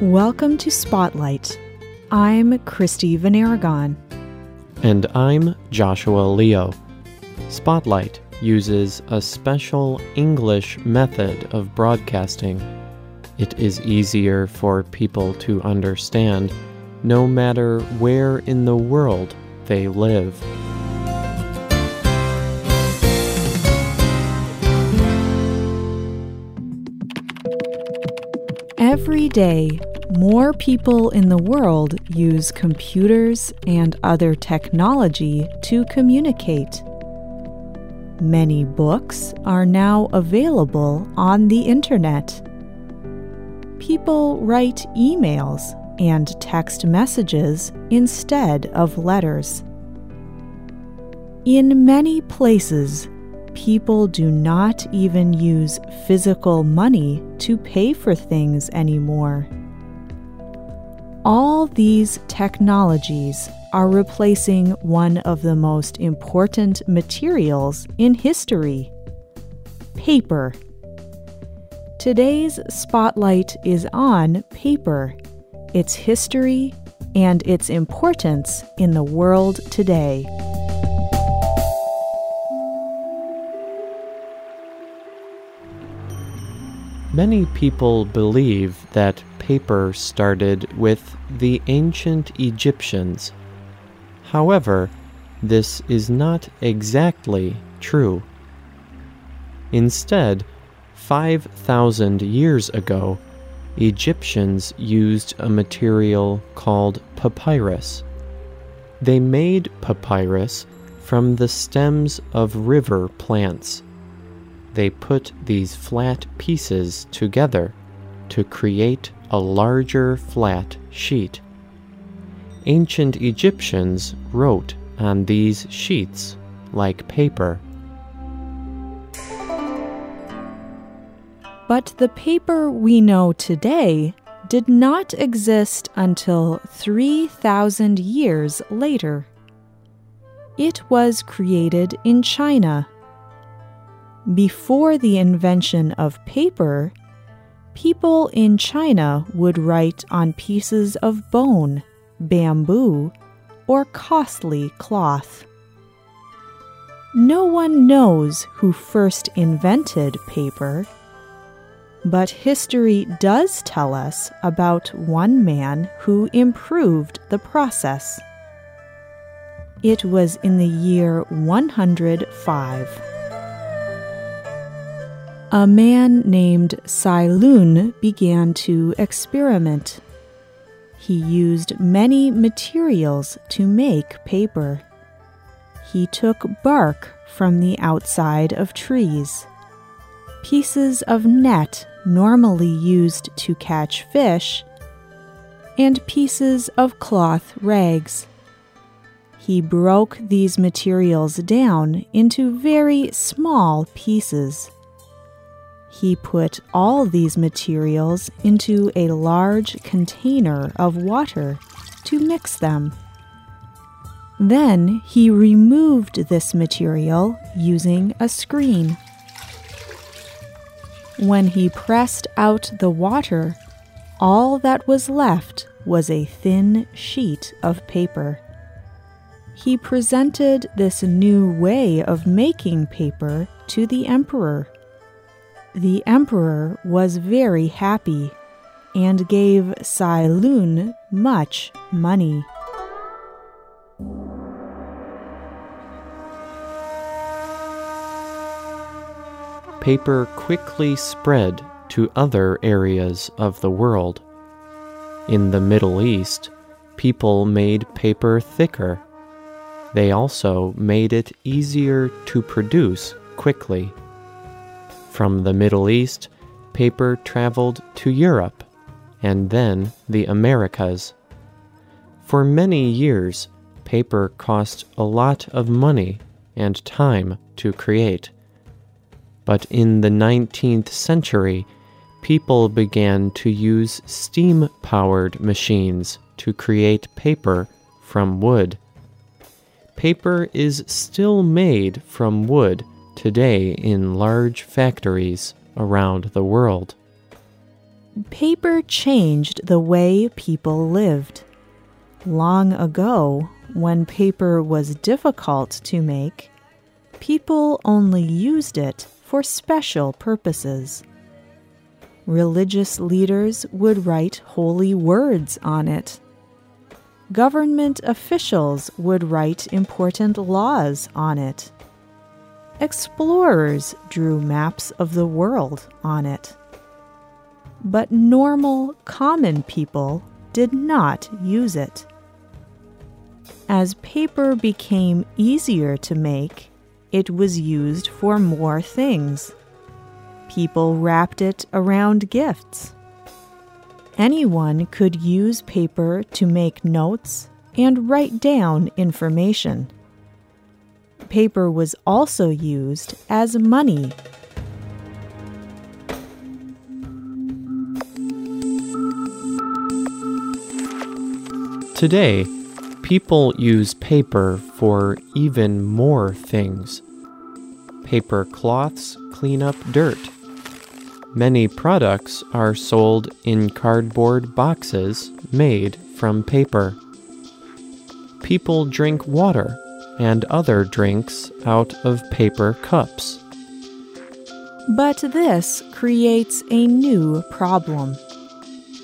Welcome to Spotlight. I'm Christy VanArragon. And I'm Joshua Leo. Spotlight uses a special English method of broadcasting. It is easier for people to understand no matter where in the world they live. Every day, more people in the world use computers and other technology to communicate. Many books are now available on the internet. People write emails and text messages instead of letters. In many places, people do not even use physical money to pay for things anymore. All these technologies are replacing one of the most important materials in history paper. Today's spotlight is on paper, its history, and its importance in the world today. Many people believe that paper started with the ancient Egyptians. However, this is not exactly true. Instead, 5,000 years ago, Egyptians used a material called papyrus. They made papyrus from the stems of river plants they put these flat pieces together to create a larger flat sheet. Ancient Egyptians wrote on these sheets like paper. But the paper we know today did not exist until 3,000 years later. It was created in China before the invention of paper, people in China would write on pieces of bone, bamboo, or costly cloth. No one knows who first invented paper, but history does tell us about one man who improved the process. It was in the year 105 a man named Cai Lun began to experiment. He used many materials to make paper. He took bark from the outside of trees, pieces of net normally used to catch fish, and pieces of cloth rags. He broke these materials down into very small pieces. He put all these materials into a large container of water to mix them. Then he removed this material using a screen. When he pressed out the water, all that was left was a thin sheet of paper. He presented this new way of making paper to the emperor. The emperor was very happy and gave Cai Lun much money. Paper quickly spread to other areas of the world. In the Middle East, people made paper thicker. They also made it easier to produce quickly. From the Middle East, paper traveled to Europe and then the Americas. For many years, paper cost a lot of money and time to create. But in the 19th century, people began to use steam powered machines to create paper from wood. Paper is still made from wood today in large factories around the world. Paper changed the way people lived. Long ago, when paper was difficult to make, people only used it for special purposes. Religious leaders would write holy words on it. Government officials would write important laws on it. Explorers drew maps of the world on it. But normal, common people did not use it. As paper became easier to make, it was used for more things. People wrapped it around gifts. Anyone could use paper to make notes and write down information. Paper was also used as money Today, people use paper for even more things. Paper cloths clean up dirt. Many products are sold in cardboard boxes made from paper. People drink water and other drinks out of paper cups. But this creates a new problem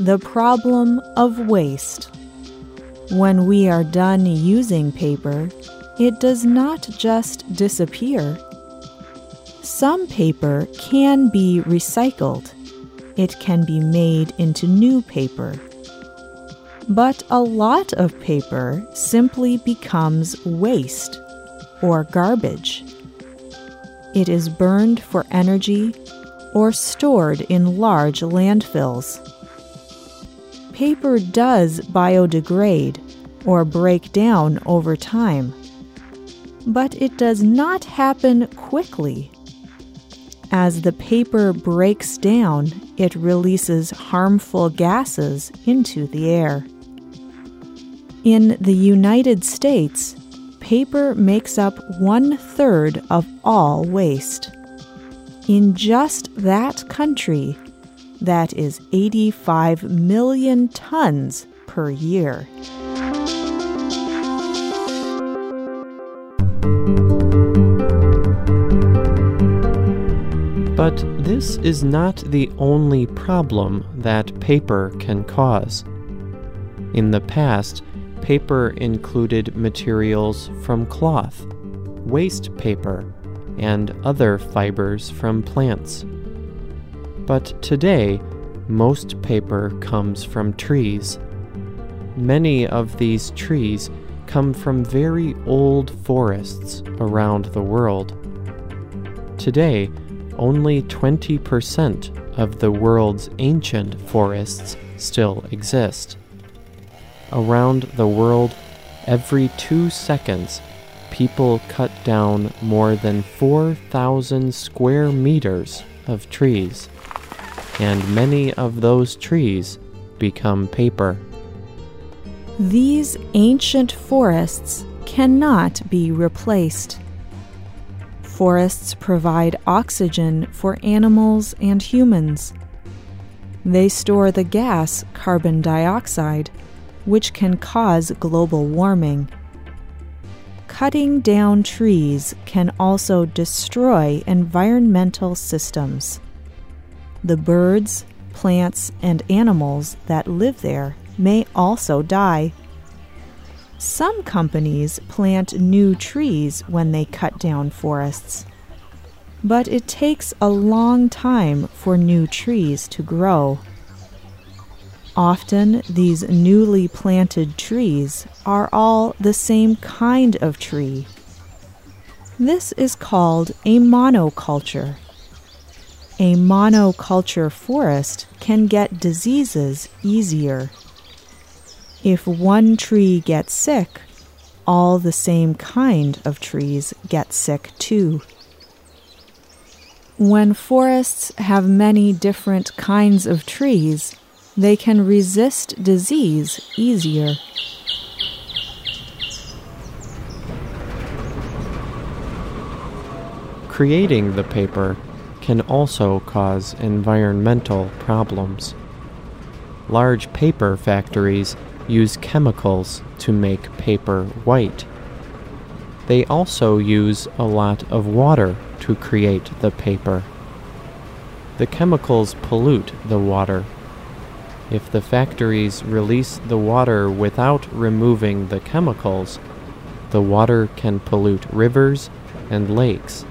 the problem of waste. When we are done using paper, it does not just disappear. Some paper can be recycled. It can be made into new paper. But a lot of paper simply becomes waste or garbage. It is burned for energy or stored in large landfills paper does biodegrade or break down over time, but it does not happen quickly. As the paper breaks down, it releases harmful gases into the air. In the United States, paper makes up one third of all waste. In just that country, that is 85 million tons per year. But this is not the only problem that paper can cause. In the past, paper included materials from cloth, waste paper, and other fibers from plants. But today, most paper comes from trees. Many of these trees come from very old forests around the world. Today, only 20% of the world's ancient forests still exist. Around the world, every two seconds, people cut down more than 4,000 square meters of trees and many of those trees become paper. These ancient forests cannot be replaced. Forests provide oxygen for animals and humans. They store the gas carbon dioxide, which can cause global warming. Cutting down trees can also destroy environmental systems the birds, plants, and animals that live there may also die. Some companies plant new trees when they cut down forests, but it takes a long time for new trees to grow. Often, these newly planted trees are all the same kind of tree. This is called a monoculture. A monoculture forest can get diseases easier. If one tree gets sick, all the same kind of trees get sick too. When forests have many different kinds of trees, they can resist disease easier. Creating the paper can also cause environmental problems. large paper factories use chemicals to make paper white. They also use a lot of water to create the paper. The chemicals pollute the water. If the factories release the water without removing the chemicals, the water can pollute rivers and lakes.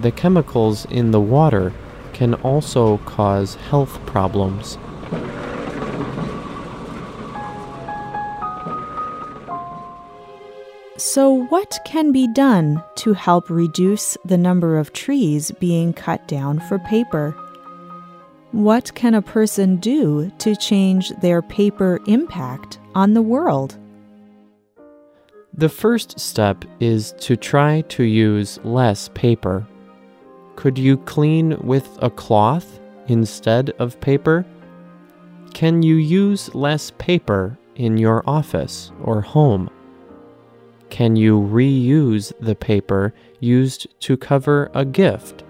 The chemicals in the water can also cause health problems. So, what can be done to help reduce the number of trees being cut down for paper? What can a person do to change their paper impact on the world? The first step is to try to use less paper. Could you clean with a cloth instead of paper? Can you use less paper in your office or home? Can you reuse the paper used to cover a gift?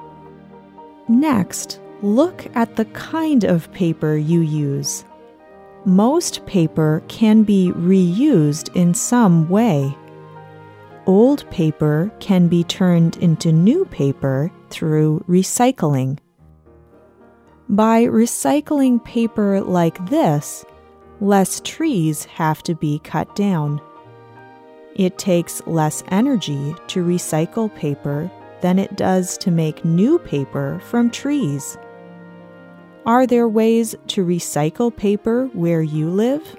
Next, look at the kind of paper you use. Most paper can be reused in some way. Old paper can be turned into new paper through recycling. By recycling paper like this, less trees have to be cut down. It takes less energy to recycle paper than it does to make new paper from trees. Are there ways to recycle paper where you live?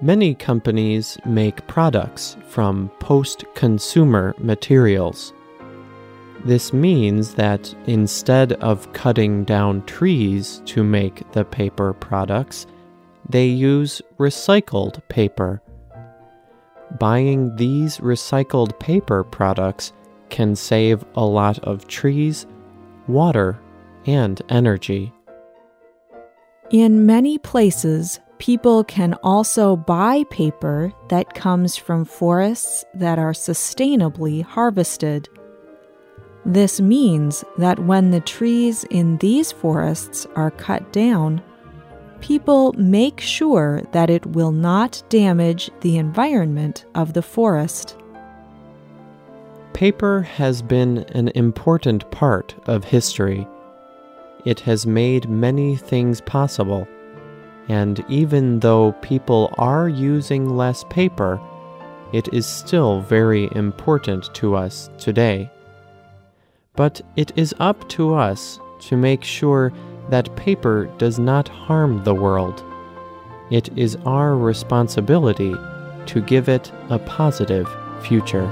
Many companies make products from post consumer materials. This means that instead of cutting down trees to make the paper products, they use recycled paper buying these recycled paper products can save a lot of trees, water, and energy. In many places, people can also buy paper that comes from forests that are sustainably harvested. This means that when the trees in these forests are cut down, people make sure that it will not damage the environment of the forest. Paper has been an important part of history. It has made many things possible, and even though people are using less paper, it is still very important to us today. But it is up to us to make sure that paper does not harm the world. It is our responsibility to give it a positive future.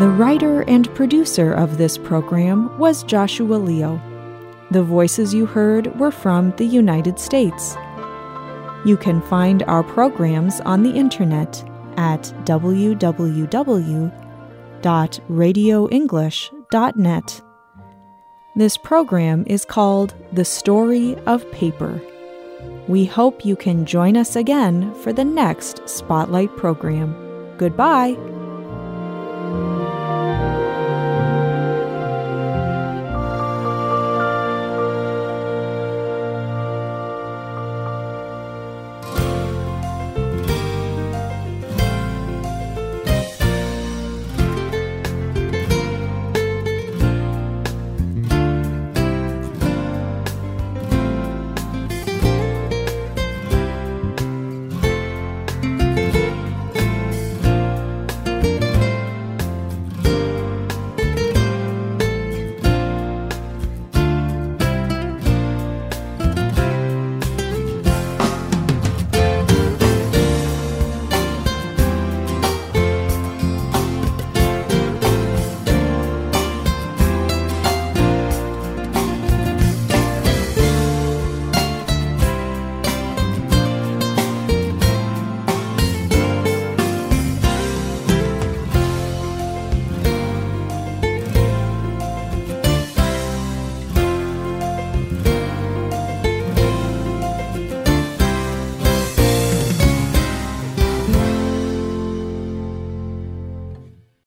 The writer and producer of this program was Joshua Leo. The voices you heard were from the United States. You can find our programs on the internet at www.radioenglish.net. This program is called The Story of Paper. We hope you can join us again for the next Spotlight program. Goodbye.